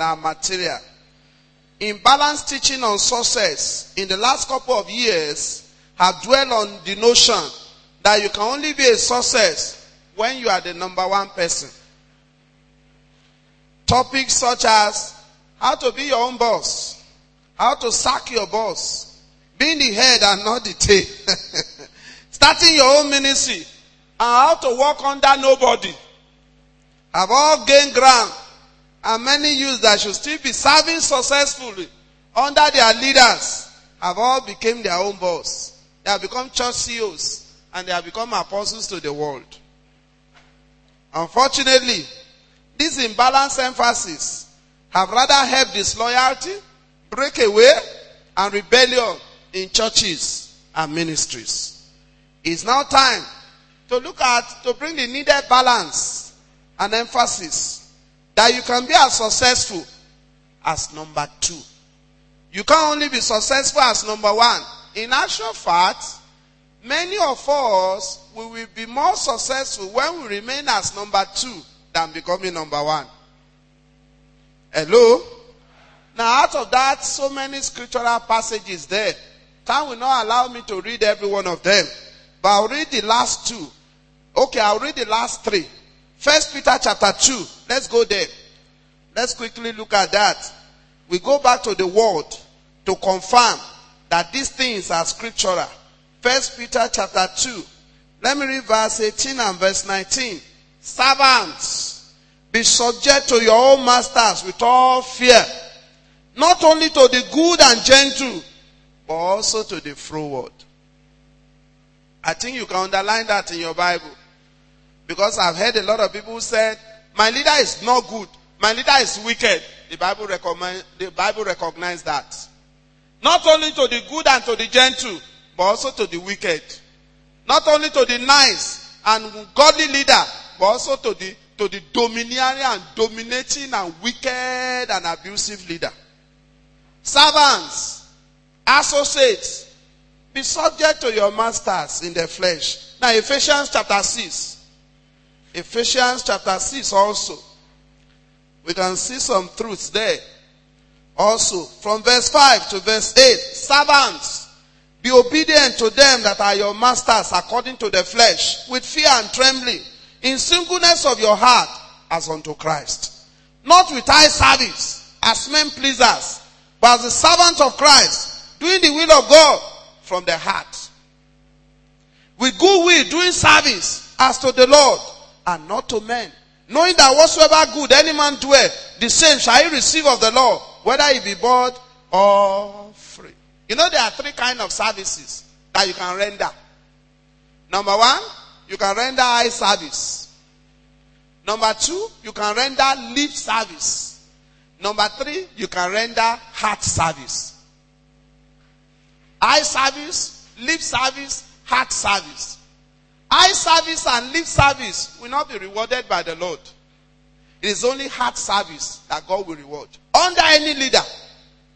our material. In balanced teaching on success, in the last couple of years, have dwelled on the notion that you can only be a success when you are the number one person. Topics such as how to be your own boss, how to sack your boss, being the head and not the tail, starting your own ministry, and how to work under nobody have all gained ground and many youths that should still be serving successfully under their leaders have all become their own boss. They have become church CEOs and they have become apostles to the world. Unfortunately, this imbalanced emphasis have rather helped disloyalty, breakaway, and rebellion in churches and ministries. It's now time to look at, to bring the needed balance and emphasis that you can be as successful as number two. You can only be successful as number one. In actual fact, many of us we will be more successful when we remain as number two than becoming number one. Hello? Now out of that, so many scriptural passages there. Time will not allow me to read every one of them. But I'll read the last two. Okay, I'll read the last three. First Peter chapter 2. Let's go there. Let's quickly look at that. We go back to the word to confirm that these things are scriptural. First Peter chapter 2. Let me read verse 18 and verse 19. Servants, be subject to your own masters with all fear. Not only to the good and gentle, but also to the froward. I think you can underline that in your Bible. Because I've heard a lot of people said, my leader is not good. My leader is wicked. The Bible recommend, the Bible recognizes that. Not only to the good and to the gentle, but also to the wicked. Not only to the nice and godly leader, but also to the, to the domineering and dominating and wicked and abusive leader. Servants, associates, be subject to your masters in the flesh. Now Ephesians chapter 6. Ephesians chapter 6 also. We can see some truths there. Also, from verse 5 to verse 8. Servants, be obedient to them that are your masters according to the flesh, with fear and trembling, in singleness of your heart, as unto Christ. Not with eye service, as men pleasers, but as the servants of Christ, doing the will of God from the heart. With good will, doing service as to the Lord, and not to men. Knowing that whatsoever good any man doeth, the same shall he receive of the Lord, whether he be bought or free. You know there are three kind of services that you can render. Number one, you can render eye service. Number two, you can render lip service. Number three, you can render heart service. Eye service, lip service, heart service. Eye service and lip service will not be rewarded by the Lord. It is only heart service that God will reward. Under any leader,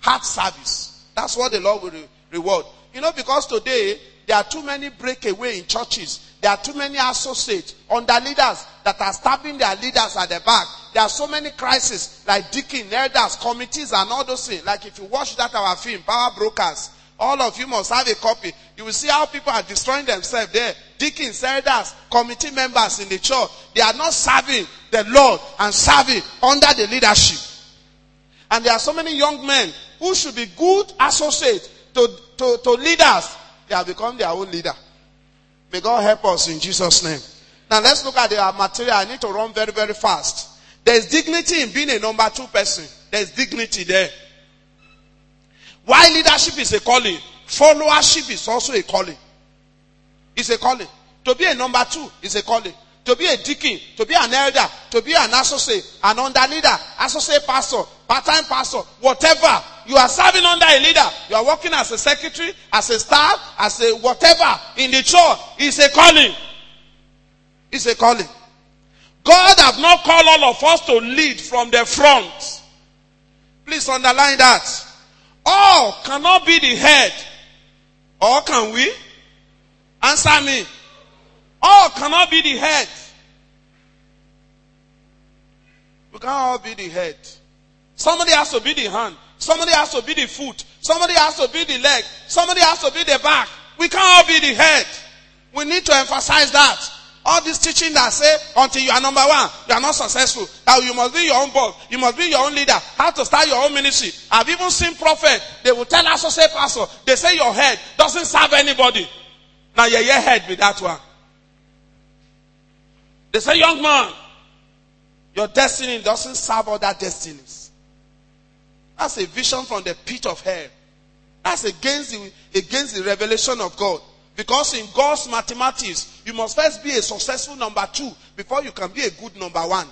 heart service. That's what the Lord will re- reward. You know, because today there are too many breakaway in churches. There are too many associates under leaders that are stabbing their leaders at the back. There are so many crises like deacon, elders, committees, and all those things. Like if you watch that our film, Power Brokers, all of you must have a copy. You will see how people are destroying themselves there. Deacons, elders, committee members in the church. They are not serving the Lord and serving under the leadership. And there are so many young men who should be good associates to, to, to leaders. They have become their own leader. May God help us in Jesus' name. Now let's look at the material. I need to run very, very fast. There's dignity in being a number two person. There's dignity there. Why leadership is a calling, followership is also a calling. It's a calling. To be a number two is a calling. To be a deacon, to be an elder, to be an associate, an under leader, associate pastor, part-time pastor, whatever. You are serving under a leader. You are working as a secretary, as a staff, as a whatever in the church. It's a calling. It's a calling. God have not called all of us to lead from the front. Please underline that. All cannot be the head. Or can we? Answer me. All cannot be the head. We can't all be the head. Somebody has to be the hand. Somebody has to be the foot. Somebody has to be the leg. Somebody has to be the back. We can't all be the head. We need to emphasize that. All this teaching that say until you are number one, you are not successful. That you must be your own boss. You must be your own leader. How to start your own ministry. I've even seen prophet. They will tell us to say pastor. They say your head doesn't serve anybody. Now your head with that one. They say young man, your destiny doesn't serve other destinies. That's a vision from the pit of hell. That's against the, against the revelation of God. Because in God's mathematics, you must first be a successful number two before you can be a good number one.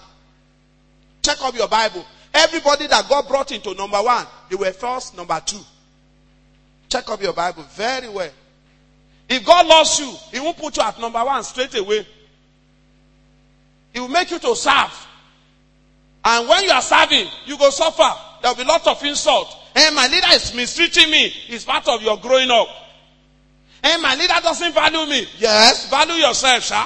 Check up your Bible. Everybody that God brought into number one, they were first number two. Check up your Bible very well. If God loves you, He won't put you at number one straight away. He will make you to serve. And when you are serving, you go suffer. There will be lots of insult. Hey, my leader is mistreating me. It's part of your growing up. Hey, my leader doesn't value me. Yes, value yourself, sir.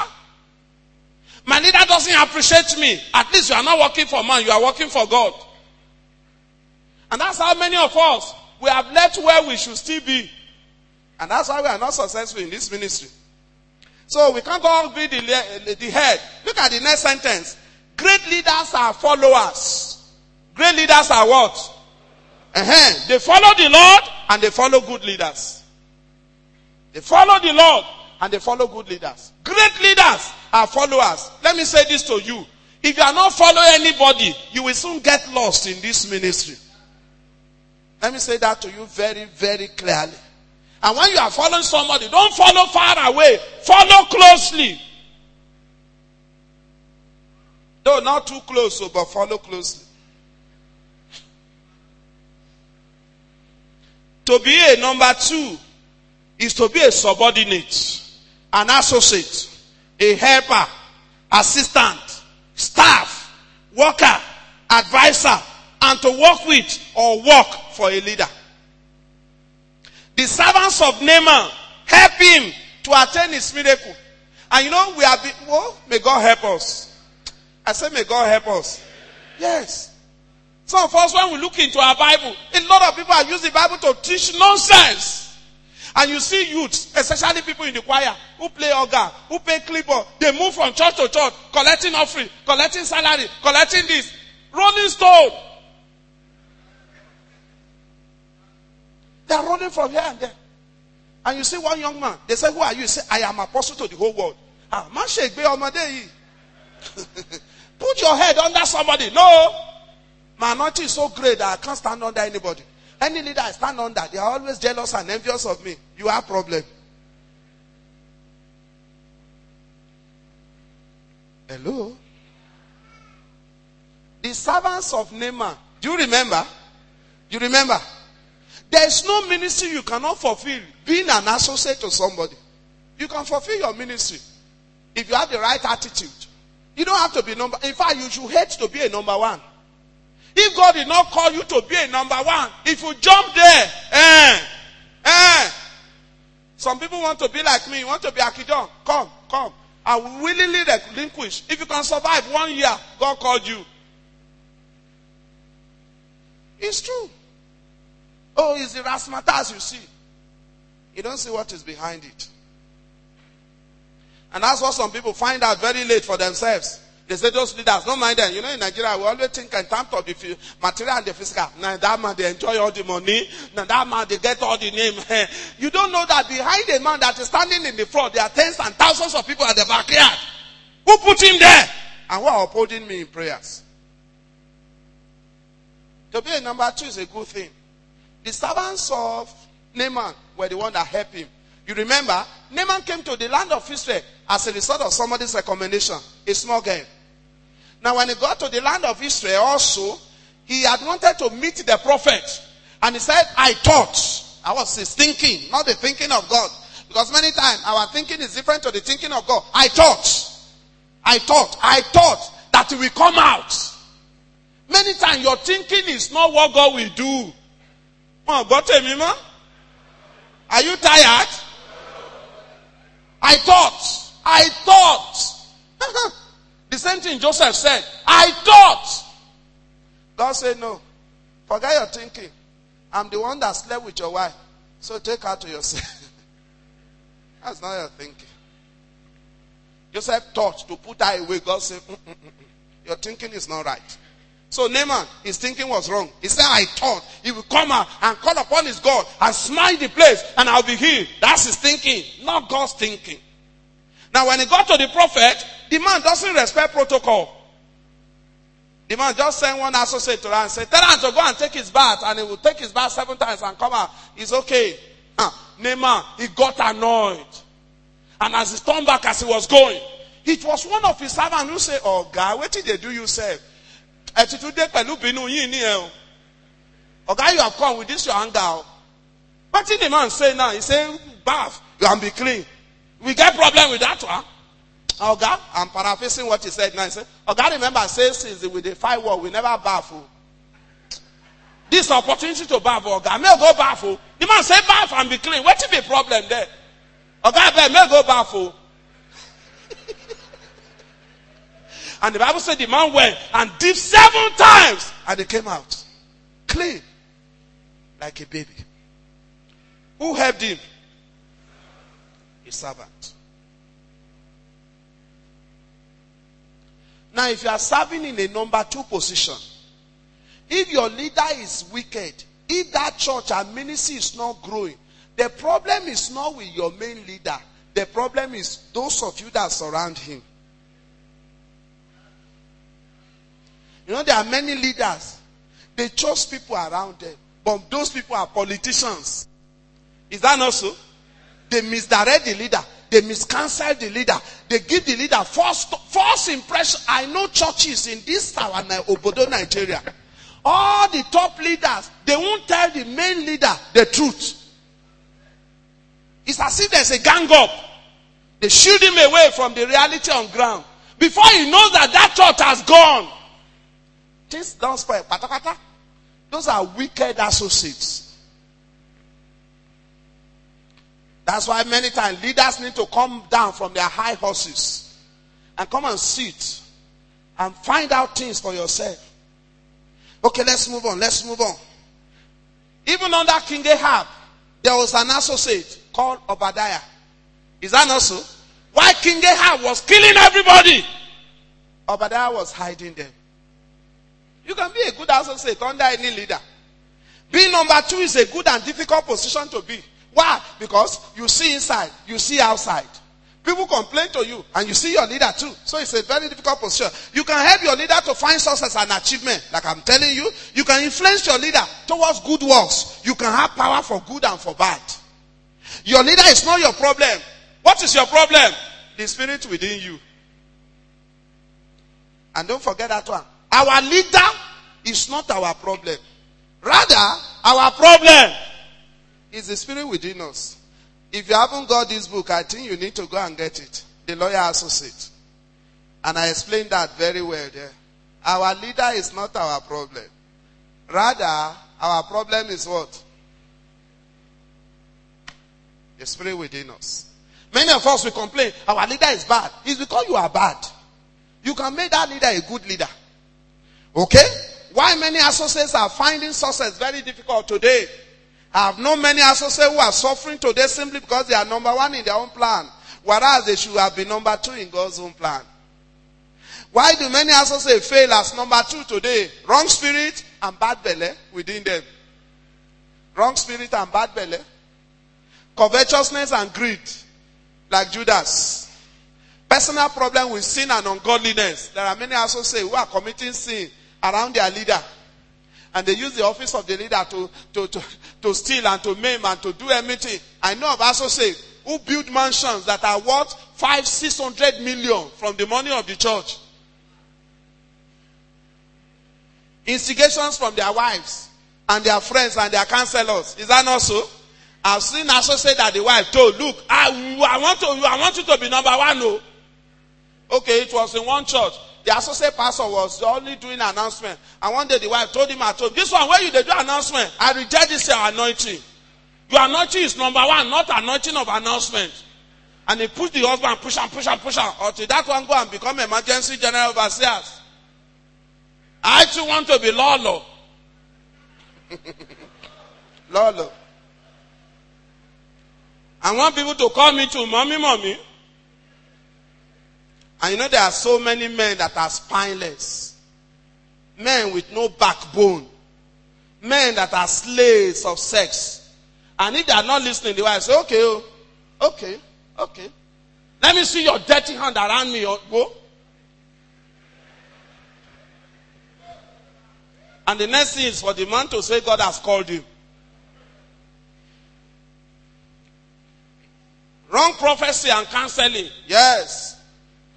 My leader doesn't appreciate me. At least you are not working for man, you are working for God. And that's how many of us we have left where we should still be. And that's why we are not successful in this ministry. So we can't all be the, the head. Look at the next sentence. Great leaders are followers. Great leaders are what? Uh-huh. They follow the Lord and they follow good leaders. They follow the Lord and they follow good leaders. Great leaders are followers. Let me say this to you. If you are not following anybody, you will soon get lost in this ministry. Let me say that to you very, very clearly. And when you are following somebody, don't follow far away. Follow closely. Though not too close, oh, but follow closely. To be a number two is to be a subordinate, an associate, a helper, assistant, staff, worker, advisor, and to work with or work for a leader. The servants of Naaman help him to attain his miracle. And you know, we are, be- well, may God help us. I say, may God help us. Yes. Some of us, when we look into our Bible, a lot of people have used the Bible to teach nonsense. And you see youths, especially people in the choir, who play organ, who play clipboard, they move from church to church, collecting offering, collecting salary, collecting this. Rolling stone. They are running from here and there. And you see one young man, they say, Who are you? He say, I am apostle to the whole world. Ah, man, shake Put your head under somebody. No. My anointing is so great that I can't stand under anybody. Any leader I stand under, they are always jealous and envious of me. You have problem. Hello? The servants of Naaman. Do you remember? You remember? There is no ministry you cannot fulfill being an associate to somebody. You can fulfill your ministry if you have the right attitude. You don't have to be number. In fact, you should hate to be a number one. If God did not call you to be a number one, if you jump there, eh, eh. Some people want to be like me, want to be Akidon. Come, come. I will willingly relinquish. If you can survive one year, God called you. It's true. Oh, it's the razzmatazz you see. You don't see what is behind it. And that's what some people find out very late for themselves. They say those leaders, don't mind them. You know, in Nigeria, we always think in terms of the material and the physical. Now that man, they enjoy all the money. Now that man, they get all the name. you don't know that behind a man that is standing in the front, there are tens and thousands of people at the backyard. Who put him there? And who are upholding me in prayers? To be a number two is a good thing. The servants of Naaman were the one that helped him. You remember, Naaman came to the land of Israel as a result of somebody's recommendation, a small girl. Now, when he got to the land of Israel also, he had wanted to meet the prophet. And he said, I thought. I was his thinking, not the thinking of God. Because many times our thinking is different to the thinking of God. I thought. I thought. I thought that it will come out. Many times your thinking is not what God will do. Oh, God tell me, man. Are you tired? I thought. I thought. the same thing Joseph said. I thought. God said no. Forget your thinking. I'm the one that slept with your wife. So take her to yourself. That's not your thinking. Joseph thought to put her away. God said, mm, mm, mm, Your thinking is not right. So Naaman, his thinking was wrong. He said, I thought he will come out and call upon his God and smite the place and I'll be healed. That's his thinking, not God's thinking. Now when he got to the prophet, the man doesn't respect protocol. The man just sent one associate to her and said, tell him to go and take his bath and he will take his bath seven times and come out. It's okay. Ah, huh. Naaman, he got annoyed. And as he turned back as he was going, it was one of his servants who said, Oh God, what did they do you say? ẹtùtù dé pẹ̀lú bínú yín ní ẹ o you have come with this your anger What did the man say now he say bath you can be clean we get problem with that one oga i'm paraphrasing what he said now he said, oga remember say since with the war we never o this opportunity to bath oga may go o the man say bath and be clean wetin be problem there oga may go o. And the Bible said the man went and dipped seven times and he came out clean like a baby. Who helped him? A servant. Now, if you are serving in a number two position, if your leader is wicked, if that church and ministry is not growing, the problem is not with your main leader. The problem is those of you that surround him. You know, there are many leaders. They chose people around them. But those people are politicians. Is that not so? They misdirect the leader. They miscounsel the leader. They give the leader false, false impression. I know churches in this our uh, Obodo, Nigeria. All the top leaders, they won't tell the main leader the truth. It's as if there's a gang up. They shield him away from the reality on ground. Before he knows that that church has gone, Things don't spoil. Those are wicked associates. That's why many times leaders need to come down from their high horses and come and sit and find out things for yourself. Okay, let's move on. Let's move on. Even under King Ahab, there was an associate called Obadiah. Is that not so? Why King Ahab was killing everybody? Obadiah was hiding them. You can be a good associate under any leader. Being number two is a good and difficult position to be. Why? Because you see inside, you see outside. People complain to you and you see your leader too. So it's a very difficult position. You can help your leader to find success and achievement. Like I'm telling you, you can influence your leader towards good works. You can have power for good and for bad. Your leader is not your problem. What is your problem? The spirit within you. And don't forget that one. Our leader is not our problem. Rather, our problem is the spirit within us. If you haven't got this book, I think you need to go and get it. The Loyal Associate. And I explained that very well there. Our leader is not our problem. Rather, our problem is what? The spirit within us. Many of us will complain, our leader is bad. It's because you are bad. You can make that leader a good leader. Okay? Why many associates are finding success very difficult today? I have known many associates who are suffering today simply because they are number one in their own plan, whereas they should have been number two in God's own plan. Why do many associates fail as number two today? Wrong spirit and bad belly within them. Wrong spirit and bad belly. Covetousness and greed, like Judas. Personal problem with sin and ungodliness. There are many associates who are committing sin around their leader. And they use the office of the leader to, to, to, to steal and to maim and to do everything. I know of associates who build mansions that are worth five, six hundred million from the money of the church. Instigations from their wives and their friends and their counselors. Is that not so? I've seen associates that the wife told, look, I, I want to, I want you to be number one, no. Okay, it was in one church. The associate pastor was only doing announcement. And one day the wife told him at home, this one where you they do announcement, I reject this anointing. Your anointing is number one, not anointing of announcement. And he pushed the husband, push and push and push and until that one go and become emergency general overseers. I too want to be law. Lolo. I want people to call me to mommy, mommy. And you know there are so many men that are spineless. Men with no backbone. Men that are slaves of sex. And if they are not listening, they will say, okay, oh, okay, okay. Let me see your dirty hand around me. oh, Go. And the next thing is for the man to say God has called him. Wrong prophecy and counseling. Yes.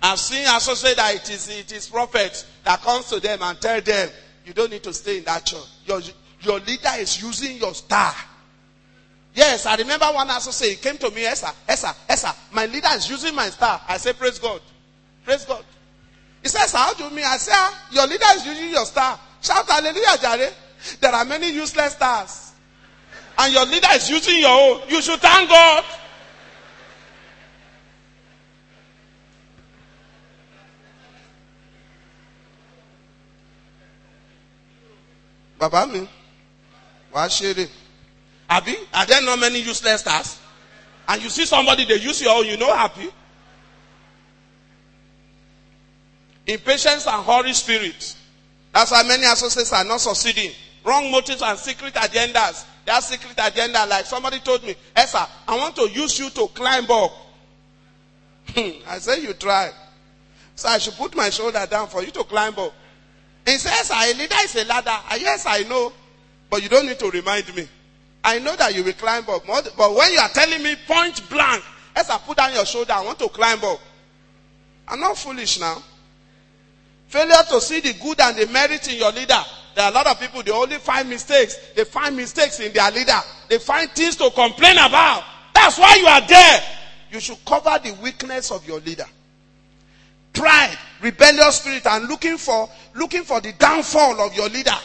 I've seen associate that it is, it is prophet that comes to them and tell them, you don't need to stay in that church. Your, your leader is using your star. Yes, I remember one associate came to me, Esther, Esther, Esther, my leader is using my star. I say, praise God. Praise God. He says, how do you mean? I say, ah, your leader is using your star. Shout hallelujah, Jare. There are many useless stars. And your leader is using your own. You should thank God. Baba mi, wàá ṣeré. Abi, are there not many useless stars? And you see somebody, they use your own, you know happy. Impatience and hurry spirit. That's why many associates are not succeeding. Wrong motives and secret agendas. That secret agenda, like somebody told me, Esther, I want to use you to climb up. Hmm, I said, you try. So I should put my shoulder down for you to climb up. He says, a leader is a ladder. Yes, I know. But you don't need to remind me. I know that you will climb up. But but when you are telling me point blank, as I put down your shoulder, I want to climb up. I'm not foolish now. Failure to see the good and the merit in your leader. There are a lot of people, they only find mistakes. They find mistakes in their leader. They find things to complain about. That's why you are there. You should cover the weakness of your leader. Pride, rebellious spirit, and looking for looking for the downfall of your leader.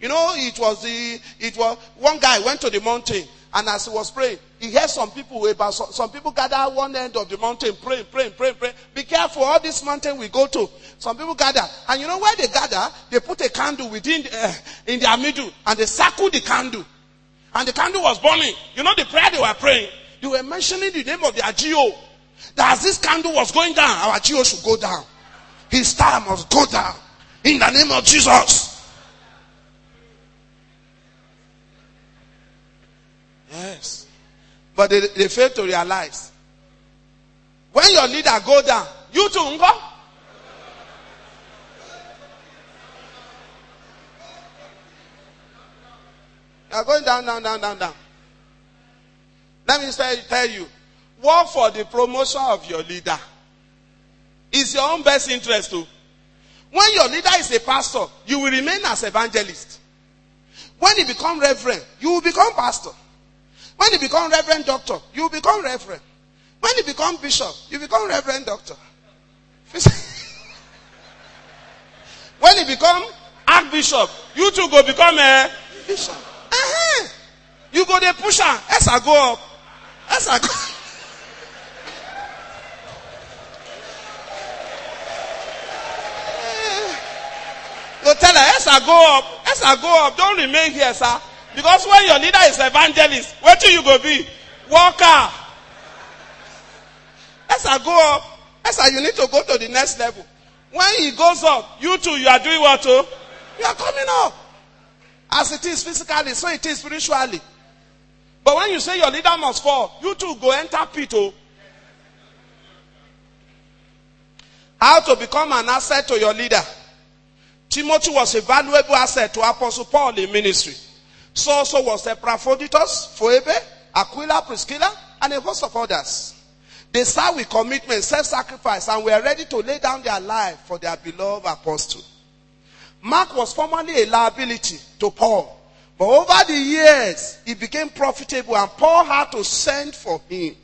You know, it was the it was one guy went to the mountain and as he was praying, he heard some people about some, some people gather at one end of the mountain praying, praying, praying, praying. Be careful, all this mountain we go to. Some people gather, and you know where they gather? They put a candle within uh, in their middle, and they circle the candle, and the candle was burning. You know the prayer they were praying. They were mentioning the name of their GO. That as this candle was going down, our GO should go down. His star must go down in the name of Jesus. Yes. But they, they fail to realize. When your leader go down, you too, ungo. You are going down, down, down, down, down. Let me tell you, work for the promotion of your leader. It's your own best interest too. When your leader is a pastor, you will remain as evangelist. When he become reverend, you will become pastor. When you become reverend doctor, you will become reverend. When you become bishop, you become reverend doctor. when you become archbishop, you too go become a bishop. Uh-huh. You go the pusher. As I go up. As I go. Go tell her, I go up, as I go up, don't remain here, sir. Because when your leader is evangelist, where do you go be? As I go up, I you need to go to the next level. When he goes up, you too, you are doing what too? You are coming up. As it is physically, so it is spiritually. But when you say your leader must fall, you too go enter pit. oh. How to become an asset to your leader. Timothy was a valuable asset to Apostle Paul in ministry. So also was Epaphroditus, Phoebe, Aquila, Priscilla, and a host of others. They served with commitment, self-sacrifice, and were ready to lay down their life for their beloved apostle. Mark was formerly a liability to Paul. But over the years, he became profitable and Paul had to send for him.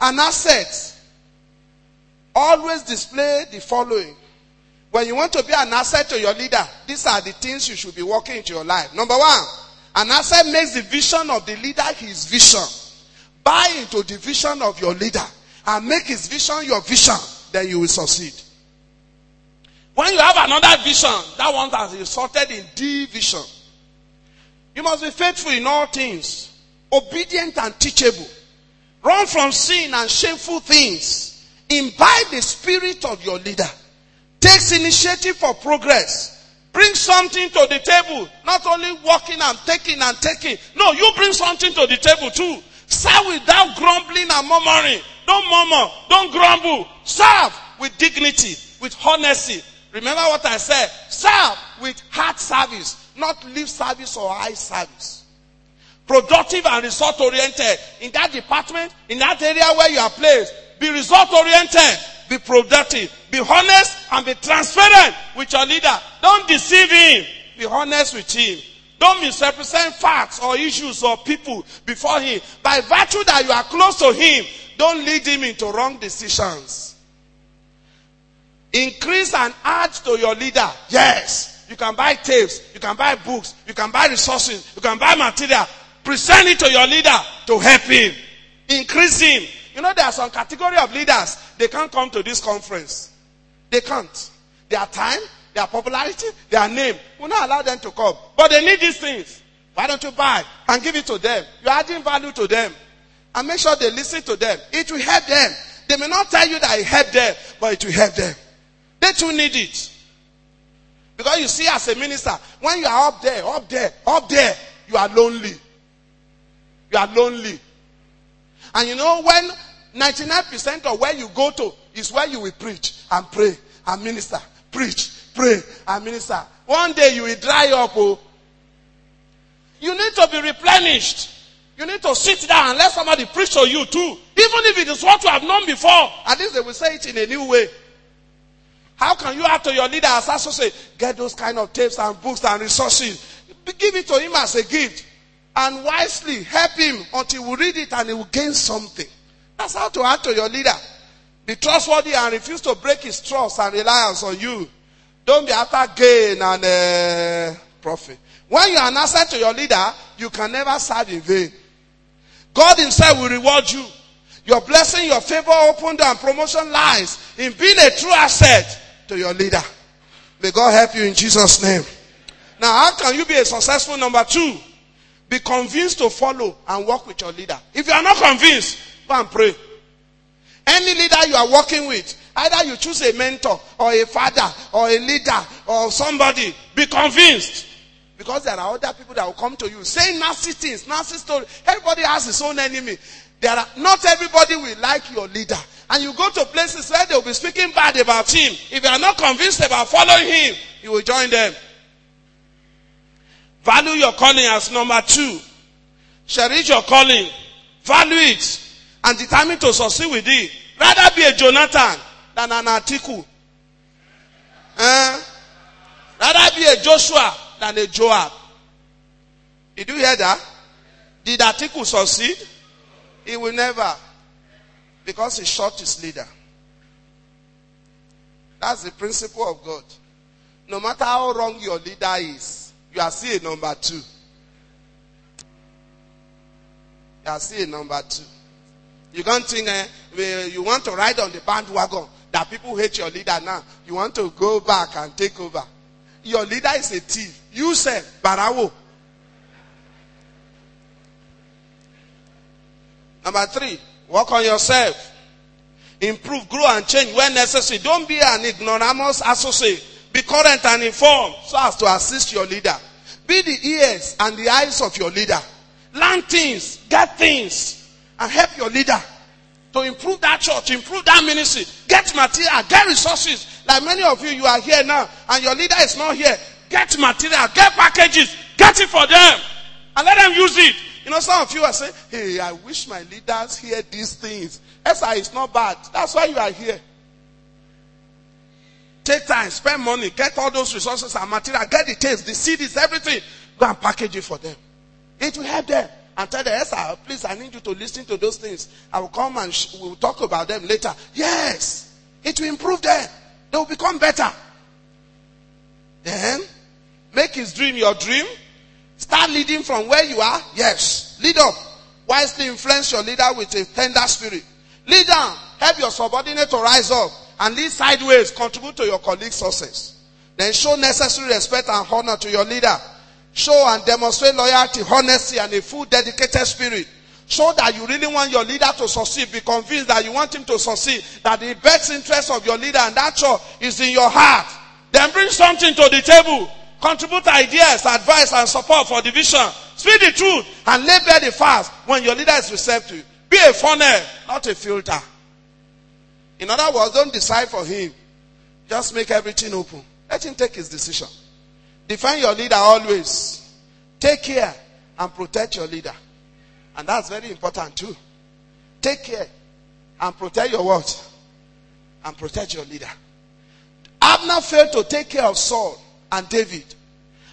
An asset always display the following. When you want to be an asset to your leader, these are the things you should be working into your life. Number one, an asset makes the vision of the leader his vision. Buy into the vision of your leader and make his vision your vision, then you will succeed. When you have another vision, that one has resulted in division. You must be faithful in all things, obedient and teachable. Run from sin and shameful things. Imbibe the spirit of your leader. Takes initiative for progress. Bring something to the table. Not only walking and taking and taking. No, you bring something to the table too. Serve without grumbling and murmuring. Don't murmur. Don't grumble. Serve with dignity, with honesty. Remember what I said? Serve with heart service, not lip service or eye service. Productive and result oriented. In that department, in that area where you are placed, be result oriented. Be productive. Be honest and be transparent with your leader. Don't deceive him. Be honest with him. Don't misrepresent facts or issues or people before him. By virtue that you are close to him, don't lead him into wrong decisions. Increase and add to your leader. Yes. You can buy tapes. You can buy books. You can buy resources. You can buy material. Present it to your leader to help him. Increase him. You know, there are some category of leaders. They can't come to this conference. They can't. Their time, their popularity, their name will not allow them to come. But they need these things. Why don't you buy and give it to them? You're adding value to them. And make sure they listen to them. It will help them. They may not tell you that it helped them, but it will help them. They too need it. Because you see, as a minister, when you are up there, up there, up there, you are lonely. You are lonely. And you know, when 99% of where you go to is where you will preach and pray and minister. Preach, pray, and minister. One day you will dry up. Oh. You need to be replenished. You need to sit down and let somebody preach to you too. Even if it is what you have known before. At least they will say it in a new way. How can you add to your leader as associate? Get those kind of tapes and books and resources. Give it to him as a gift. And wisely help him until will read it and he will gain something. That's how to add to your leader. Be trustworthy and refuse to break his trust and reliance on you. Don't be after gain and uh, profit. When you are an asset to your leader, you can never serve in vain. God himself will reward you. Your blessing, your favor, open door and promotion lies in being a true asset to your leader. May God help you in Jesus' name. Now, how can you be a successful number two? Be convinced to follow and work with your leader. If you are not convinced, go and pray. Any leader you are working with, either you choose a mentor or a father or a leader or somebody, be convinced. Because there are other people that will come to you saying nasty things, nasty stories. Everybody has his own enemy. There are, not everybody will like your leader. And you go to places where they will be speaking bad about him. If you are not convinced about following him, you will join them. Value your calling as number two. Cherish your calling. Value it. And determine to succeed with it. Rather be a Jonathan than an Atiku. Uh, rather be a Joshua than a Joab. Did you hear that? Did Atiku succeed? He will never. Because he shot his leader. That's the principle of God. No matter how wrong your leader is, you are still number two. You are still number two. You can't think uh, you want to ride on the bandwagon that people hate your leader now. You want to go back and take over. Your leader is a thief. You say, Barawo. Number three, work on yourself. Improve, grow, and change when necessary. Don't be an ignoramus associate. Be current and informed so as to assist your leader. Be the ears and the eyes of your leader. Learn things, get things, and help your leader to improve that church, improve that ministry. Get material, get resources. Like many of you, you are here now, and your leader is not here. Get material, get packages, get it for them, and let them use it. You know, some of you are saying, hey, I wish my leaders hear these things. SI is not bad. That's why you are here. Take time, spend money, get all those resources and material, get the tapes, the CDs, everything. Go and package it for them. It will help them. And tell them, yes, please, I need you to listen to those things. I will come and we'll talk about them later. Yes, it will improve them. They will become better. Then, make his dream your dream. Start leading from where you are. Yes. Lead up. Wisely influence your leader with a tender spirit. Lead down. Help your subordinate to rise up. And lead sideways. Contribute to your colleague's success. Then show necessary respect and honor to your leader. Show and demonstrate loyalty, honesty, and a full dedicated spirit. Show that you really want your leader to succeed. Be convinced that you want him to succeed. That the best interest of your leader and that church is in your heart. Then bring something to the table. Contribute ideas, advice, and support for the vision. Speak the truth and bare the fast when your leader is receptive. Be a funnel, not a filter. In other words, don't decide for him. Just make everything open. Let him take his decision. Define your leader always. Take care and protect your leader. And that's very important too. Take care and protect your what? And protect your leader. Abner failed to take care of Saul and David.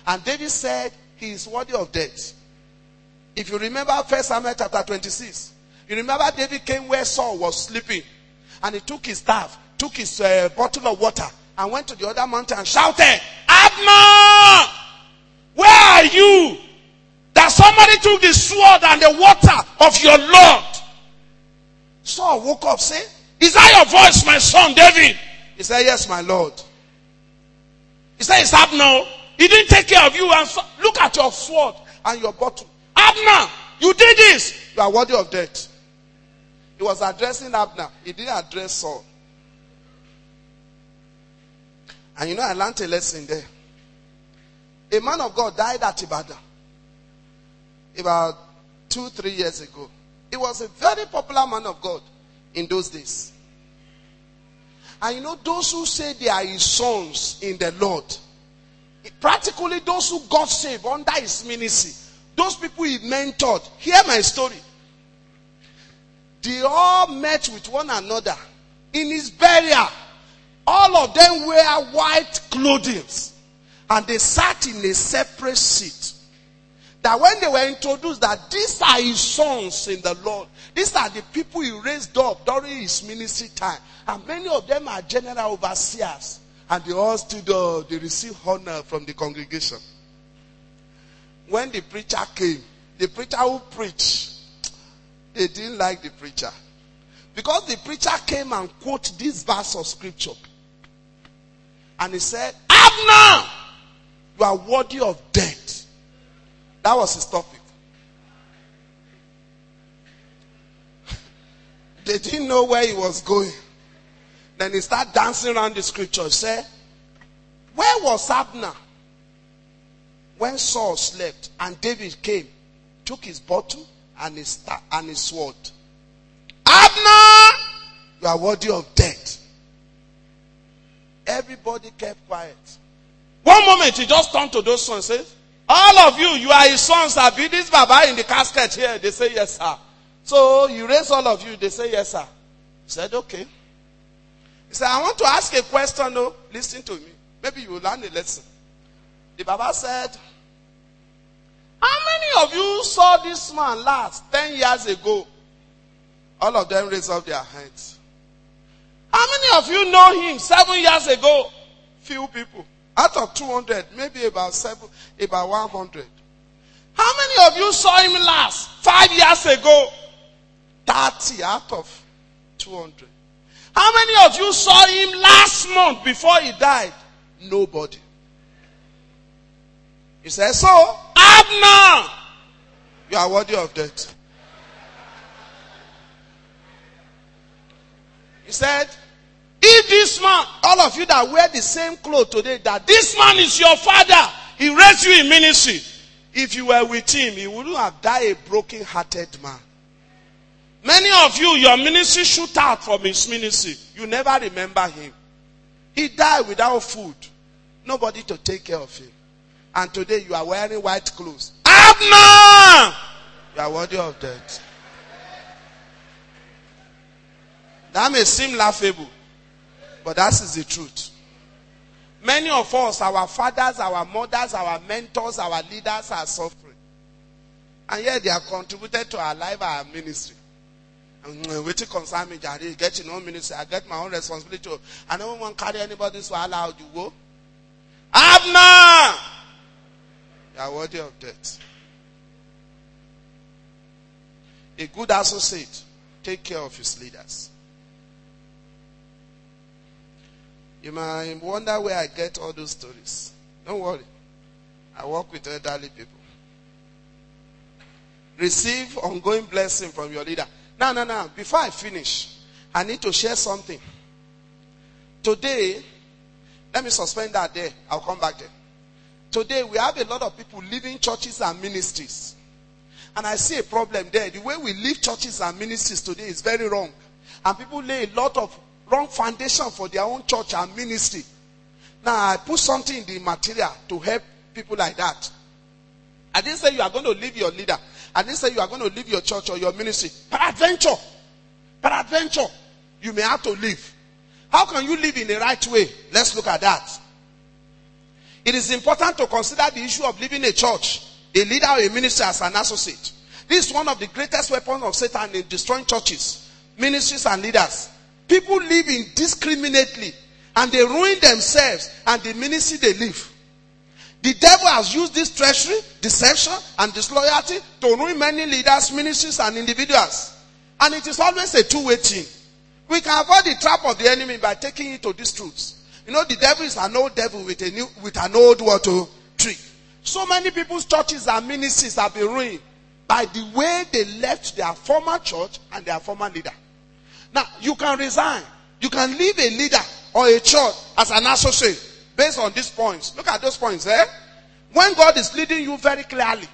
And David said he is worthy of death. If you remember First Samuel chapter 26, you remember David came where Saul was sleeping. And he took his staff, took his uh, bottle of water, and went to the other mountain and shouted, Abner! Where are you? That somebody took the sword and the water of your Lord. Saul woke up saying, Is that your voice, my son David? He said, Yes, my Lord. He said, It's Abner. He didn't take care of you. And so, look at your sword and your bottle. Abner, you did this. You are worthy of death. He was addressing Abner. He didn't address Saul. And you know, I learned a lesson there. A man of God died at Ibadan about two, three years ago. He was a very popular man of God in those days. And you know, those who say they are his sons in the Lord, practically those who got saved under his ministry, those people he mentored, hear my story. They all met with one another in his burial. All of them wear white clothing and they sat in a separate seat. That when they were introduced, that these are his sons in the Lord. These are the people he raised up during his ministry time. And many of them are general overseers. And they all stood up, they received honor from the congregation. When the preacher came, the preacher who preached, they didn't like the preacher. Because the preacher came and quoted this verse of scripture. And he said, Abner, you are worthy of death. That was his topic. they didn't know where he was going. Then he started dancing around the scripture. He said, Where was Abner? When Saul slept and David came, took his bottle and his, and his sword. Abner, you are worthy of death. Everybody kept quiet. One moment he just turned to those sons and said, All of you, you are his sons. Have you this Baba in the casket here? They say, Yes, sir. So you raise all of you, they say, Yes, sir. He said, Okay. He said, I want to ask a question, though. Listen to me. Maybe you will learn a lesson. The Baba said, How many of you saw this man last 10 years ago? All of them raised up their hands. How many of you know him seven years ago? Few people. Out of 200, maybe about seven, about 100. How many of you saw him last five years ago? 30 out of 200. How many of you saw him last month before he died? Nobody. He said, So, Abner, you are worthy of death. He said, if this man, all of you that wear the same clothes today, that this man is your father, he raised you in ministry. If you were with him, he wouldn't have died a broken hearted man. Many of you, your ministry shoot out from his ministry. You never remember him. He died without food. Nobody to take care of him. And today you are wearing white clothes. Abner! You are worthy of death. That may seem laughable, but that is the truth. Many of us, our fathers, our mothers, our mentors, our leaders are suffering. And yet they have contributed to our life, our ministry. And uh, waiting concern me, Jari, get your own ministry. I get my own responsibility. I don't want to carry anybody's allow you go. Abner! You are worthy of death. A good associate, take care of his leaders. You might wonder where I get all those stories. Don't worry. I work with elderly people. Receive ongoing blessing from your leader. Now, now, now, before I finish, I need to share something. Today, let me suspend that there. I'll come back there. Today, we have a lot of people leaving churches and ministries. And I see a problem there. The way we leave churches and ministries today is very wrong. And people lay a lot of wrong foundation for their own church and ministry. Now, I put something in the material to help people like that. I didn't say you are going to leave your leader. I didn't say you are going to leave your church or your ministry. Peradventure, peradventure, you may have to leave. How can you live in the right way? Let's look at that. It is important to consider the issue of leaving a church, a leader or a ministry as an associate. This is one of the greatest weapons of Satan in destroying churches, ministries, and leaders. People live indiscriminately and they ruin themselves and the ministry they live. The devil has used this treachery, deception, and disloyalty to ruin many leaders, ministries, and individuals. And it is always a two-way thing. We can avoid the trap of the enemy by taking it to these truths. You know, the devil is an old devil with a new, with an old water trick. So many people's churches and ministries have been ruined by the way they left their former church and their former leader. Now, you can resign. You can leave a leader or a church as an associate based on these points. Look at those points, eh? When God is leading you very clearly,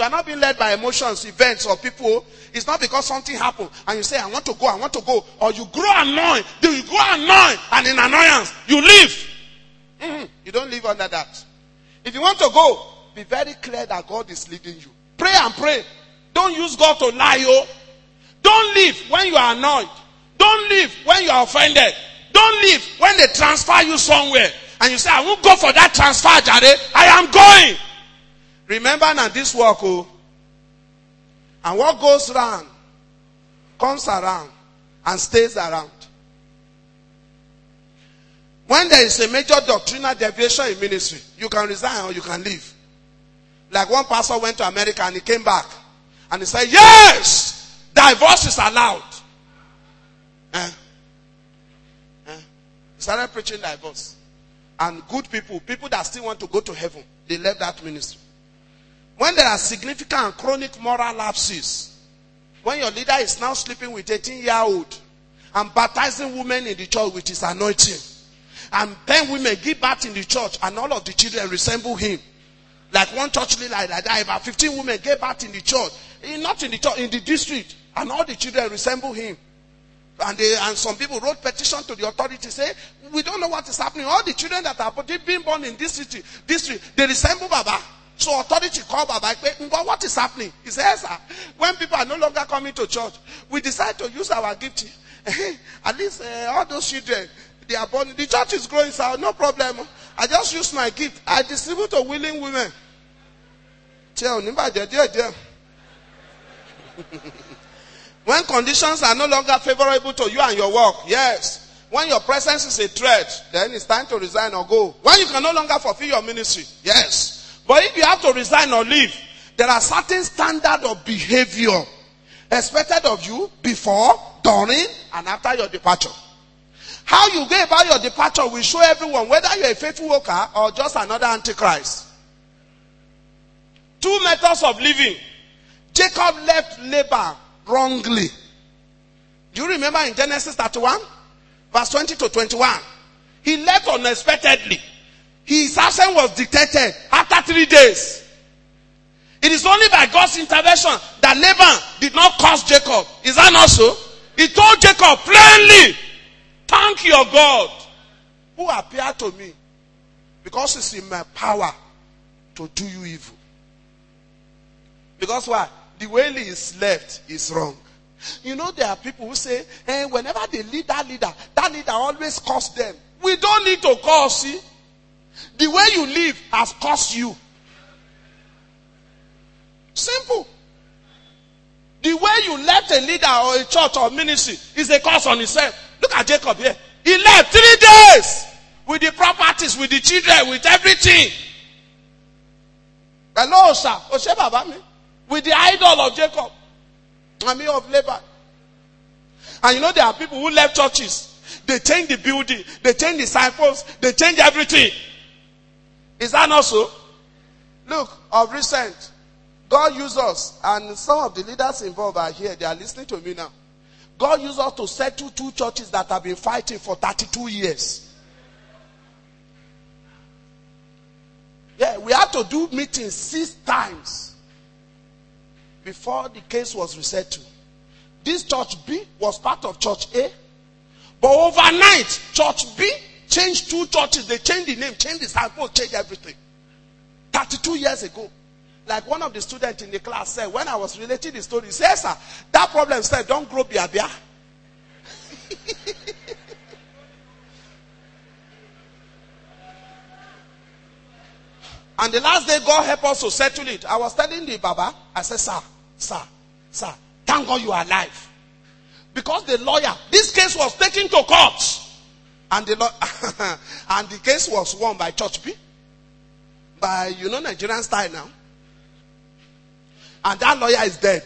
you are not being led by emotions, events, or people. It's not because something happened and you say, I want to go, I want to go. Or you grow annoyed. Do you grow annoyed and in annoyance, you leave. Mm-hmm. You don't live under that. If you want to go, be very clear that God is leading you. Pray and pray. Don't use God to lie, oh. Don't leave when you are annoyed. Don't leave when you are offended. Don't leave when they transfer you somewhere and you say, I won't go for that transfer, Jare. I am going. Remember now this work, oh. And what goes round comes around and stays around. When there is a major doctrinal deviation in ministry, you can resign or you can leave. Like one pastor went to America and he came back and he said, Yes, divorce is allowed. Eh? Eh? He started preaching divorce and good people, people that still want to go to heaven, they left that ministry. When there are significant and chronic moral lapses, when your leader is now sleeping with 18 year old and baptizing women in the church with his anointing, and then women give birth in the church and all of the children resemble him. Like one church leader like that, about 15 women gave birth in the church, not in the church, in the district, and all the children resemble him. And, they, and some people wrote petition to the authority say, we don't know what is happening. All the children that are being born in this city, district, they resemble Baba. So authority called Baba. But what is happening? He says, sir, when people are no longer coming to church, we decide to use our gift. At least uh, all those children, they are born. The church is growing, sir. No problem. I just use my gift. I distribute to willing women. When conditions are no longer favorable to you and your work, yes. When your presence is a threat, then it's time to resign or go. When you can no longer fulfill your ministry, yes. But if you have to resign or leave, there are certain standard of behavior expected of you before, during, and after your departure. How you go about your departure will show everyone whether you're a faithful worker or just another antichrist. Two methods of living. Jacob left Laban wrongly. Do you remember in Genesis 31? Verse 20 to 21. He left unexpectedly. His absence was detected after three days. It is only by God's intervention that Laban did not curse Jacob. Is that not so? He told Jacob plainly, Thank your God who appeared to me because it's in my power to do you evil. Because why? the way he is left is wrong. You know, there are people who say, hey, whenever they lead that leader, that leader always curse them. We don't need to curse, see? The way you live has cost you. Simple. The way you left a leader or a church or ministry is a cost on itself. Look at Jacob here. He left three days with the properties, with the children, with everything. Hello, sir. Ose baba with the idol of Jacob. I mean of Laban. And you know there are people who left churches. They change the building, they change disciples, they change everything. Is that not so? Look, of recent, God used us, and some of the leaders involved are here. They are listening to me now. God used us to settle two churches that have been fighting for 32 years. Yeah, we had to do meetings six times before the case was resettled. This church B was part of church A. But overnight, church B changed two churches. They changed the name, changed the sample, changed everything. 32 years ago. Like one of the students in the class said, when I was relating the story, he said, sir, that problem said, don't grow biabia. and the last day, God help us to settle it. I was telling the Baba, I said, sir, sir, sir, thank God you are alive. Because the lawyer, this case was taken to court. And the, law, and the case was won by Church B. By, you know, Nigerian style now. And that lawyer is dead.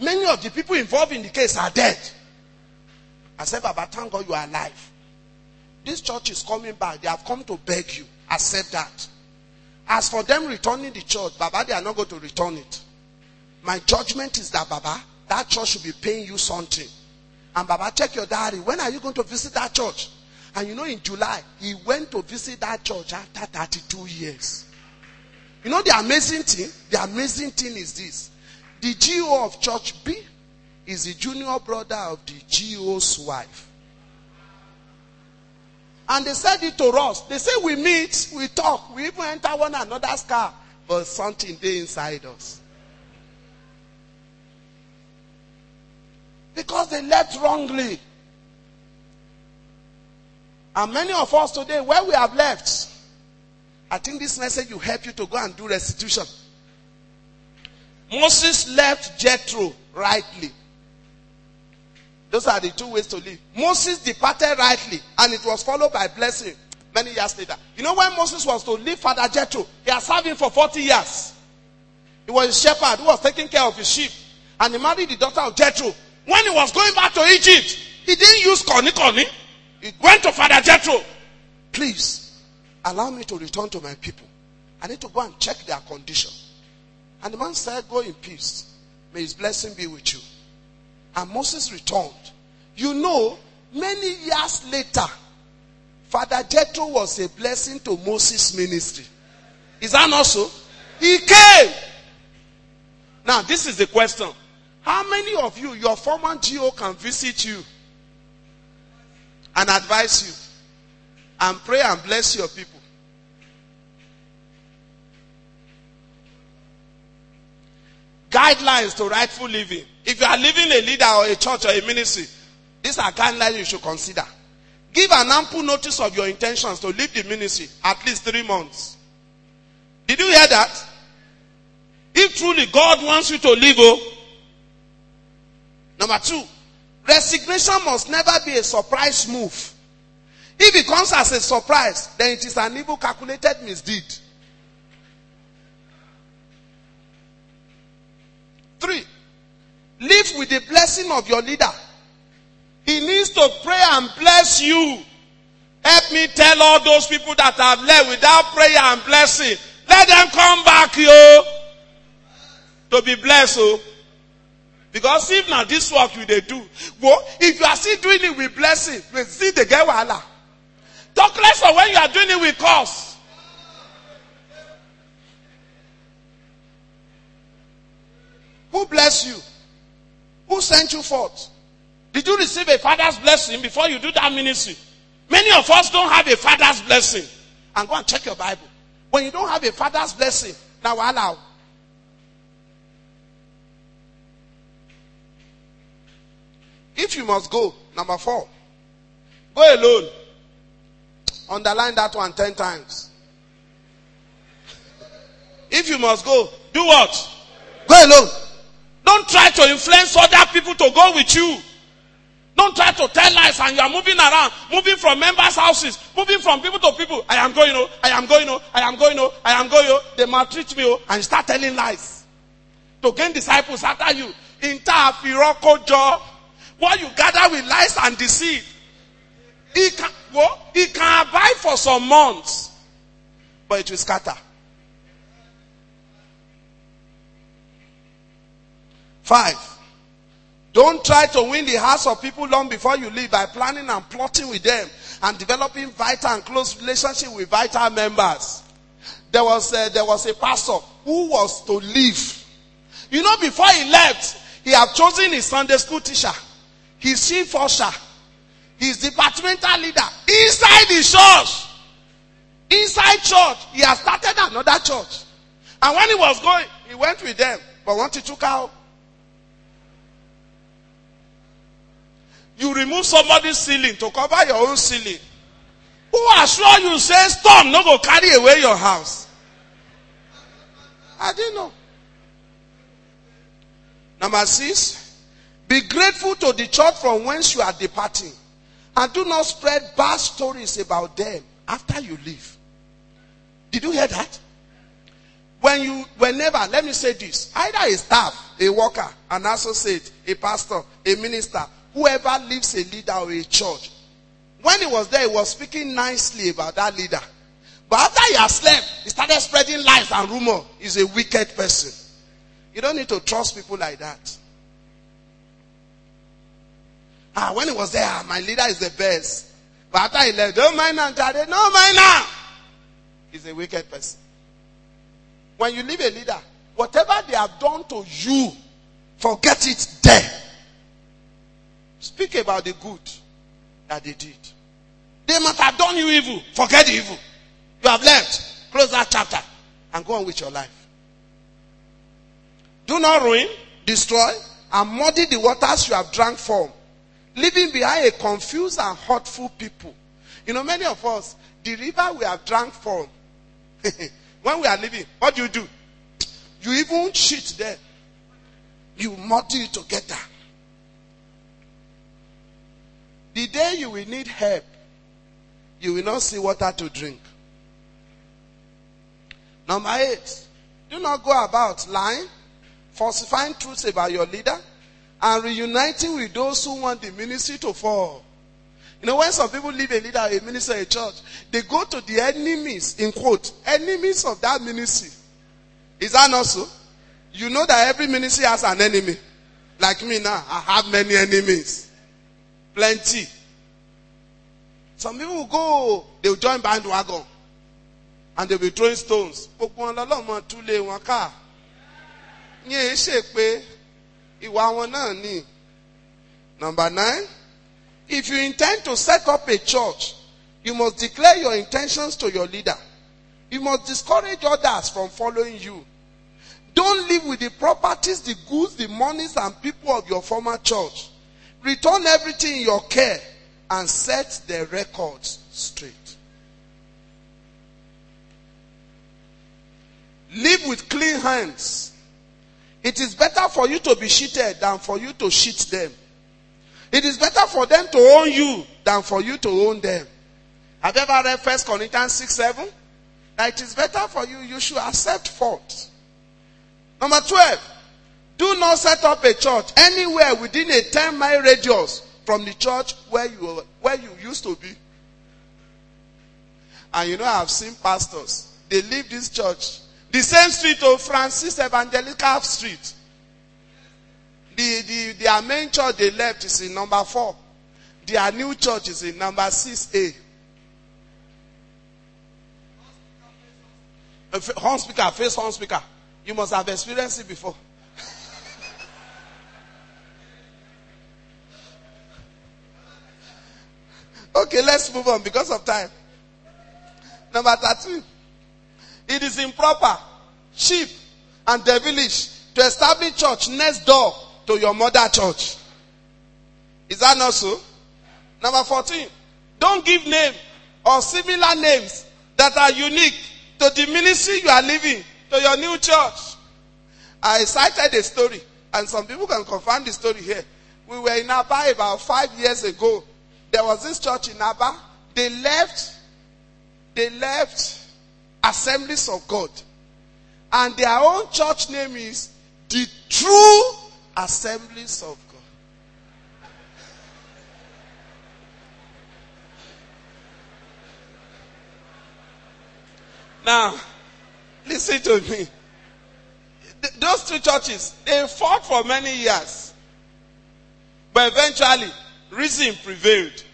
Many of the people involved in the case are dead. I said, Baba, thank God you are alive. This church is coming back. They have come to beg you. Accept that. As for them returning the church, Baba, they are not going to return it. My judgment is that, Baba, that church should be paying you something. And Baba, check your diary. When are you going to visit that church? And you know, in July, he went to visit that church after 32 years. You know, the amazing thing, the amazing thing is this. The GO of church B is the junior brother of the GO's wife. And they said it to us. They say we meet, we talk, we even enter one another's car, but something they inside us. Because they left wrongly. And many of us today, where we have left, I think this message will help you to go and do restitution. Moses left Jethro rightly. Those are the two ways to live. Moses departed rightly, and it was followed by blessing many years later. You know, when Moses was to leave Father Jethro, he had served him for 40 years. He was a shepherd who was taking care of his sheep, and he married the daughter of Jethro. When he was going back to Egypt, he didn't use Connie Connie. He went to Father Jethro. Please, allow me to return to my people. I need to go and check their condition. And the man said, Go in peace. May his blessing be with you. And Moses returned. You know, many years later, Father Jethro was a blessing to Moses' ministry. Is that not so? He came. Now, this is the question. How many of you, your former GO can visit you and advise you and pray and bless your people? Guidelines to rightful living. If you are living a leader or a church or a ministry, these are guidelines you should consider. Give an ample notice of your intentions to leave the ministry at least three months. Did you hear that? If truly God wants you to leave, oh. Number two, resignation must never be a surprise move. If it comes as a surprise, then it is an evil calculated misdeed. Three, live with the blessing of your leader. He needs to pray and bless you. Help me tell all those people that have left without prayer and blessing. Let them come back, yo. To be blessed, oh. Because if now this work you they do, well, if you are still doing it with blessing, we see the get wahala. Talk less of when you are doing it with cause. Who bless you? Who sent you forth? Did you receive a father's blessing before you do that ministry? Many of us don't have a father's blessing. And go and check your Bible. When you don't have a father's blessing, now allow. If you must go, number four, go alone. Underline that one ten times. If you must go, do what? Go alone. Don't try to influence other people to go with you. Don't try to tell lies and you are moving around, moving from members' houses, moving from people to people. I am going, oh, I am going, oh, I am going, oh, I am going, oh. They maltreat me, oh, and start telling lies. To gain disciples after you. Interfiroko job. What you gather with lies and deceit. It can, well, it can abide for some months, but it will scatter. Five. Don't try to win the hearts of people long before you leave by planning and plotting with them and developing vital and close relationship with vital members. There was a, there was a pastor who was to leave. You know, before he left, he had chosen his Sunday school teacher his chief usher, his departmental leader inside the church. Inside church, he has started another church. And when he was going, he went with them. But once he took out, you remove somebody's ceiling to cover your own ceiling. Who assure you say storm no go carry away your house? I didn't know. Number six, be grateful to the church from whence you are departing. And do not spread bad stories about them after you leave. Did you hear that? When you, whenever, let me say this, either a staff, a worker, an associate, a pastor, a minister, whoever leaves a leader or a church, when he was there, he was speaking nicely about that leader. But after he has left, he started spreading lies and rumor. He's a wicked person. You don't need to trust people like that. Ah, when he was there, ah, my leader is the best. But after he left, don't mind now, Jade. No mind now. He's a wicked person. When you leave a leader, whatever they have done to you, forget it there. Speak about the good that they did. They must have done you evil. Forget the evil. You have left. Close that chapter and go on with your life. Do not ruin, destroy, and muddy the waters you have drank from, leaving behind a confused and hurtful people. You know, many of us, the river we have drank from, when we are living, what do you do? You even cheat there. You muddy it together. The day you will need help, you will not see water to drink. Number eight, do not go about lying, falsifying truths about your leader, and reuniting with those who want the ministry to fall. You know, when some people leave a leader, a minister, a church, they go to the enemies, in quote, enemies of that ministry. Is that not so? You know that every ministry has an enemy. Like me now, I have many enemies. Plenty. Some people will go, they will join bandwagon. And they'll be throwing stones. Number nine, if you intend to set up a church, you must declare your intentions to your leader. You must discourage others from following you. Don't live with the properties, the goods, the monies, and people of your former church. Return everything in your care and set the records straight. Live with clean hands. It is better for you to be cheated than for you to cheat them. It is better for them to own you than for you to own them. Have you ever read 1 Corinthians 6 7? That it is better for you, you should accept fault. Number 12. Do not set up a church anywhere within a 10 mile radius from the church where you, where you used to be. And you know, I've seen pastors. They leave this church. The same street of Francis Evangelical Street. The, the, their main church they left is in number four. Their new church is in number 6A. Horn speaker, face horn speaker. You must have experienced it before. okay, let's move on because of time. Number 13. It is improper, cheap, and devilish to establish church next door to your mother church. Is that not so? Number 14. Don't give name or similar names that are unique to the ministry you are living, to your new church. I cited a story, and some people can confirm the story here. We were in Aba about five years ago. There was this church in Aba. They left, they left Assemblies of God. And their own church name is the True Assemblies of God. Now, listen to me. th- those two churches, they fought for many years. But eventually, reason prevailed.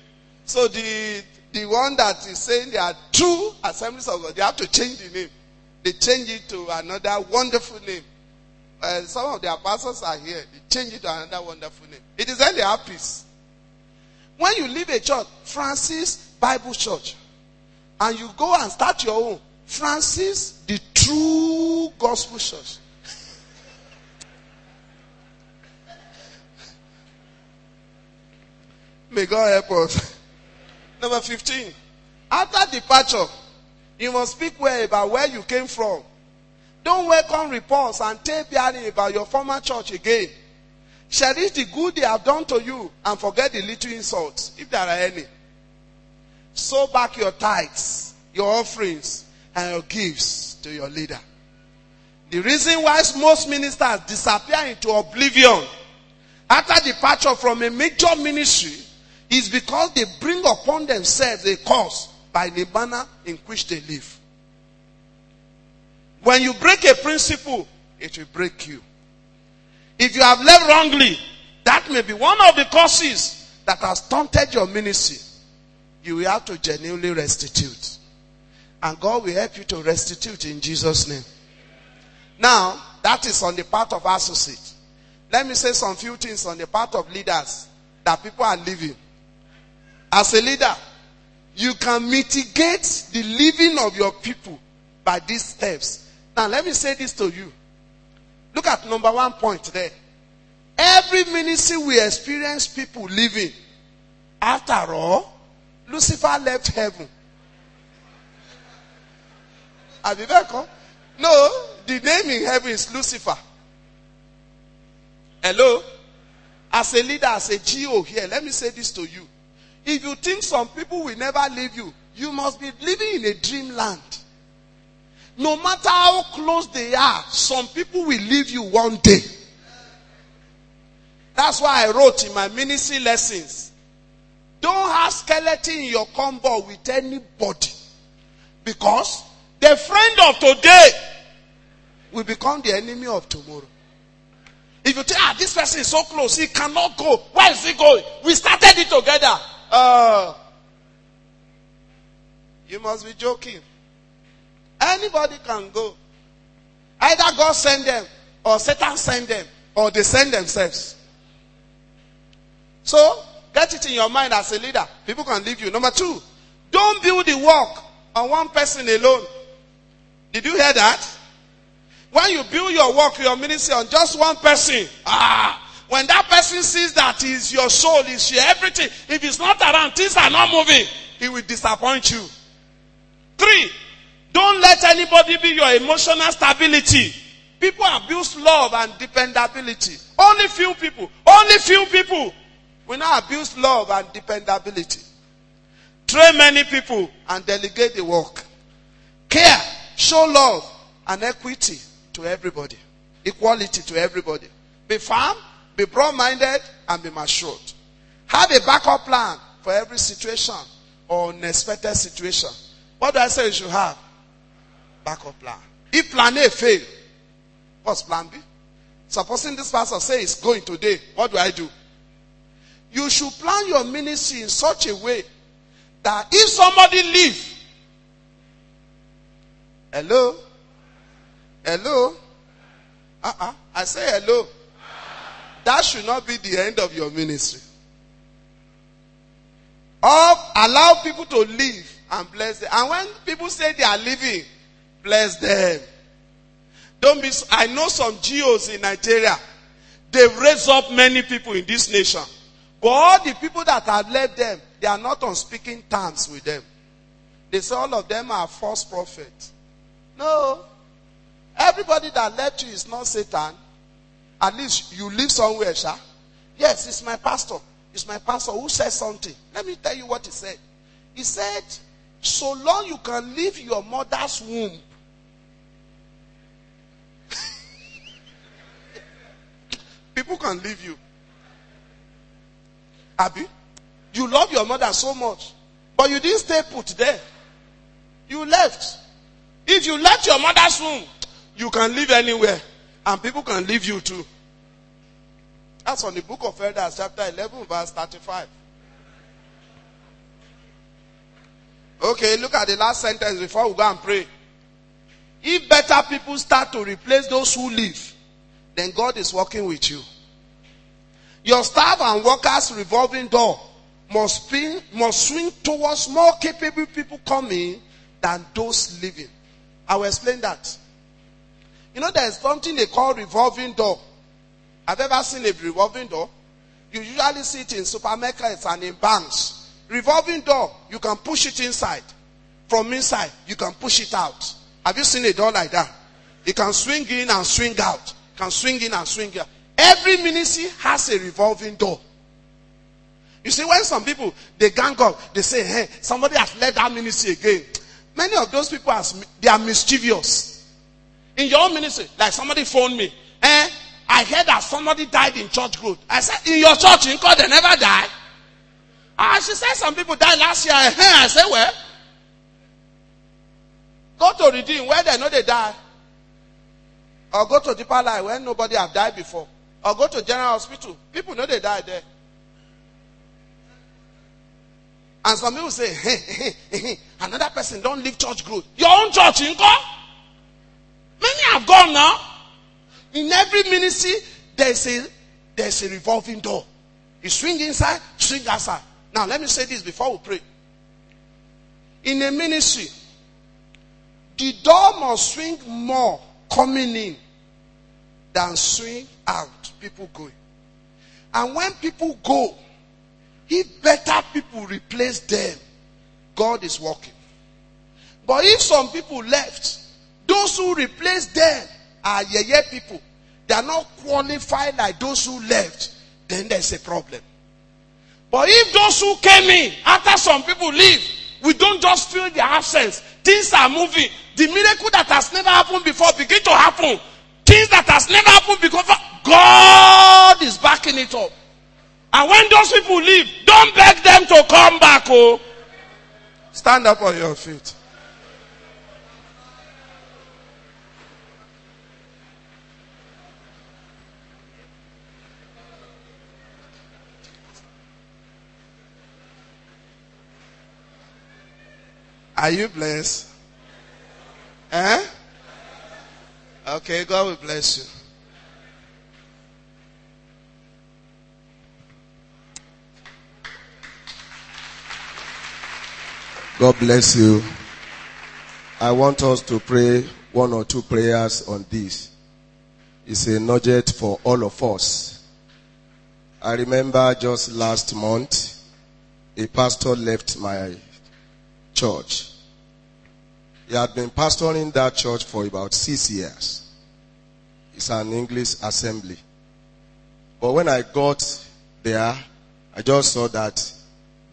So the, the one that is saying they are true assemblies of God, they have to change the name. They change it to another wonderful name. Uh, some of their pastors are here. They change it to another wonderful name. It is then they peace. When you leave a church, Francis Bible Church, and you go and start your own, Francis, the true gospel church. May God help us. Number 15. After departure, you must speak well about where you came from. Don't welcome reports and tell bearing about your former church again. Cherish the good they have done to you and forget the little insults, if there are any. Sow back your tithes, your offerings, and your gifts to your leader. The reason why most ministers disappear into oblivion after departure from a major ministry is because they bring upon themselves a curse by the manner in which they live. When you break a principle, it will break you. If you have lived wrongly, that may be one of the causes that has stunted your ministry. You will have to genuinely restitute. And God will help you to restitute in Jesus' name. Now, that is on the part of associates. Let me say some few things on the part of leaders that people are living. As a leader, you can mitigate the living of your people by these steps. Now, let me say this to you. Look at number one point there. Every ministry we experience people living. After all, Lucifer left heaven. Abibeko? No, the name in heaven is Lucifer. Hello? As a leader, as a GO here, let me say this to you. If you think some people will never leave you, you must be living in a dreamland. No matter how close they are, some people will leave you one day. That's why I wrote in my ministry lessons. Don't have skeleton in your combo with anybody. Because the friend of today will become the enemy of tomorrow. If you think, ah, this person is so close, he cannot go. Where is he going? We started it together. Uh, you must be joking. Anybody can go. Either God send them, or Satan send them, or they send themselves. So, get it in your mind as a leader. People can leave you. Number two, don't build the work on one person alone. Did you hear that? When you build your work, your ministry on just one person, ah, when that person sees that is your soul, is your everything, if he's not around, things are not moving, he will disappoint you. Three, don't let anybody be your emotional stability. People abuse love and dependability. Only few people, only few people will not abuse love and dependability. Train many people and delegate the work. Care, show love and equity to everybody. Equality to everybody. Be firm, be broad-minded, and be matured. Have a backup plan for every situation or unexpected situation. What do I say you should have? Backup plan. If plan A fail, what's plan B? Supposing this pastor says going today, what do I do? You should plan your ministry in such a way that if somebody leave, hello, hello, uh-uh, I say hello. That should not be the end of your ministry. Or allow people to leave and bless them. And when people say they are leaving, bless them. Don't be, I know some GOs in Nigeria. They've raised up many people in this nation. But all the people that have left them, they are not on speaking terms with them. They say all of them are false prophets. No. Everybody that left you is not Satan. At least you live somewhere, sir. Yes, it's my pastor. It's my pastor who said something. Let me tell you what he said. He said, so long you can leave your mother's womb. People can leave you. Abby, you love your mother so much, but you didn't stay put there. You left. If you left your mother's womb, you can live anywhere. And people can leave you too. That's on the book of Elders, chapter 11, verse 35. Okay, look at the last sentence before we go and pray. If better people start to replace those who leave, then God is working with you. Your staff and workers revolving door must, be, must swing towards more capable people coming than those leaving. I will explain that. You know, there's something they call revolving door. Have ever seen a revolving door? You usually see it in supermarkets and in banks. Revolving door, you can push it inside. From inside, you can push it out. Have you seen a door like that? It can swing in and swing out. Can swing in and swing out. Every ministry has a revolving door. You see, when some people they gang up, they say, "Hey, somebody has led that ministry again." Many of those people are they are mischievous. In your ministry, like somebody phoned me, eh? I heard that somebody died in church growth. I said, in your church, in God, they never die. Ah, she said some people died last year. I said, well, go to redeem where they know they die. Or go to deeper life where nobody have died before. Or go to general hospital. People know they died there. And some people say, hey, hey, hey, another person don't leave church growth. Your own church, in God? Many have gone now. In every ministry, there's a there's a revolving door. You swing inside, swing outside. Now let me say this before we pray. In a ministry, the door must swing more coming in than swing out, people going. And when people go, if better people replace them, God is working. But if some people left, those who replace them are yeye people. They are not qualified like those who left. Then there's a problem. But if those who came in after some people leave, we don't just feel their absence. Things are moving. The miracle that has never happened before begin to happen. Things that has never happened before. God is backing it up. And when those people leave, don't beg them to come back. Oh, stand up on your feet. Are you blessed? Eh? Okay, God will bless you. God bless you. I want us to pray one or two prayers on this. It's a nugget for all of us. I remember just last month, a pastor left my church. He had been pastoring that church for about six years. It's an English assembly. But when I got there, I just saw that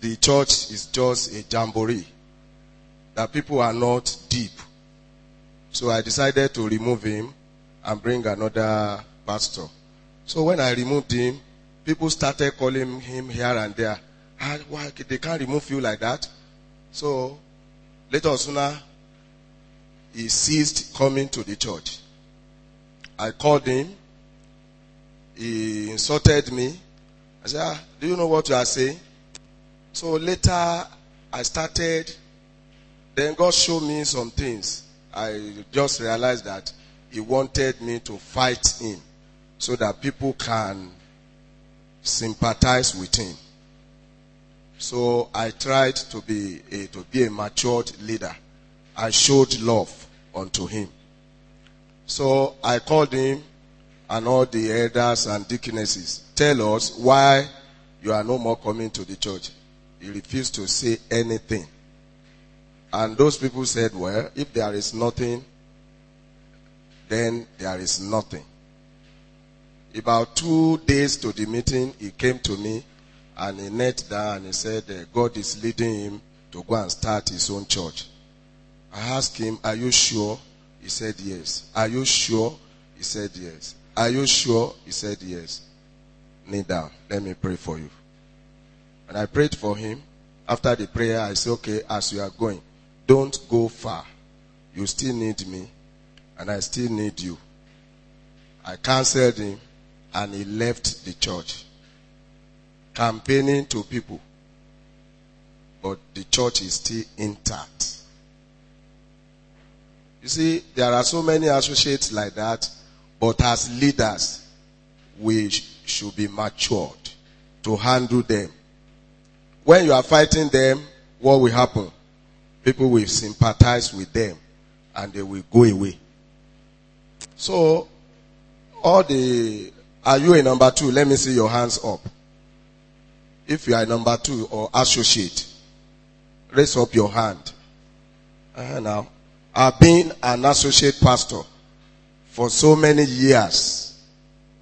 the church is just a jamboree. That people are not deep. So I decided to remove him and bring another pastor. So when I removed him, people started calling him here and there. Ah, why they can't remove you like that? So later sooner, he ceased coming to the church. I called him. He insulted me. I said, ah, do you know what you are saying? So later I started, then God showed me some things. I just realized that he wanted me to fight him so that people can sympathize with him. So I tried to be a, to be a matured leader. I showed love unto him. So I called him and all the elders and deaconesses. Tell us why you are no more coming to the church. He refused to say anything. And those people said, well, if there is nothing, then there is nothing. About two days to the meeting, he came to me and he knelt down and he said, God is leading him to go and start his own church. I asked him, Are you sure? He said, Yes. Are you sure? He said, Yes. Are you sure? He said, Yes. Kneel down. Let me pray for you. And I prayed for him. After the prayer, I said, Okay, as you are going, don't go far. You still need me, and I still need you. I cancelled him and he left the church. Campaigning to people. But the church is still intact. You see, there are so many associates like that, but as leaders, we should be matured to handle them. When you are fighting them, what will happen? People will sympathize with them and they will go away. So, all the, are you a number two? Let me see your hands up. If you are a number two or associate, raise up your hand. Uh, now, I've been an associate pastor for so many years.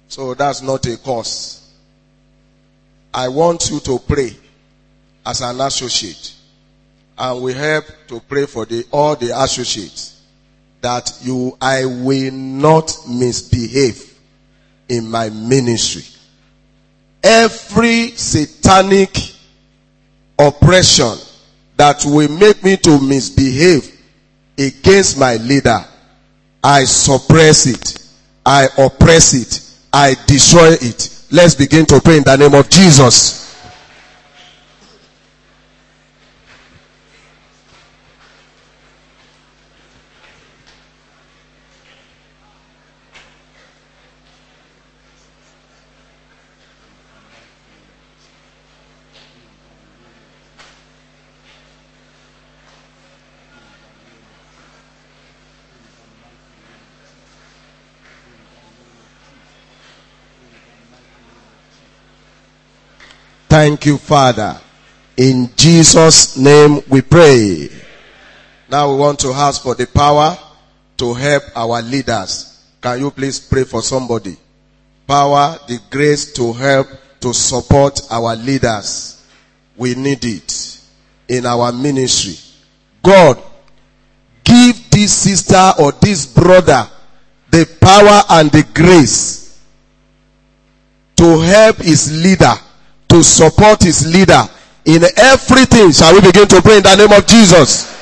So that's not a cause. I want you to pray as an associate. And we help to pray for the, all the associates that you, I will not misbehave in my ministry. Every satanic oppression that will make me to misbehave against my leader, I suppress it. I oppress it. I destroy it. Let's begin to pray in the name of Jesus. Thank you, Father. In Jesus' name we pray. Now we want to ask for the power to help our leaders. Can you please pray for somebody? Power, the grace to help, to support our leaders. We need it in our ministry. God, give this sister or this brother the power and the grace to help his leader to support his leader in everything. Shall we begin to pray in the name of Jesus?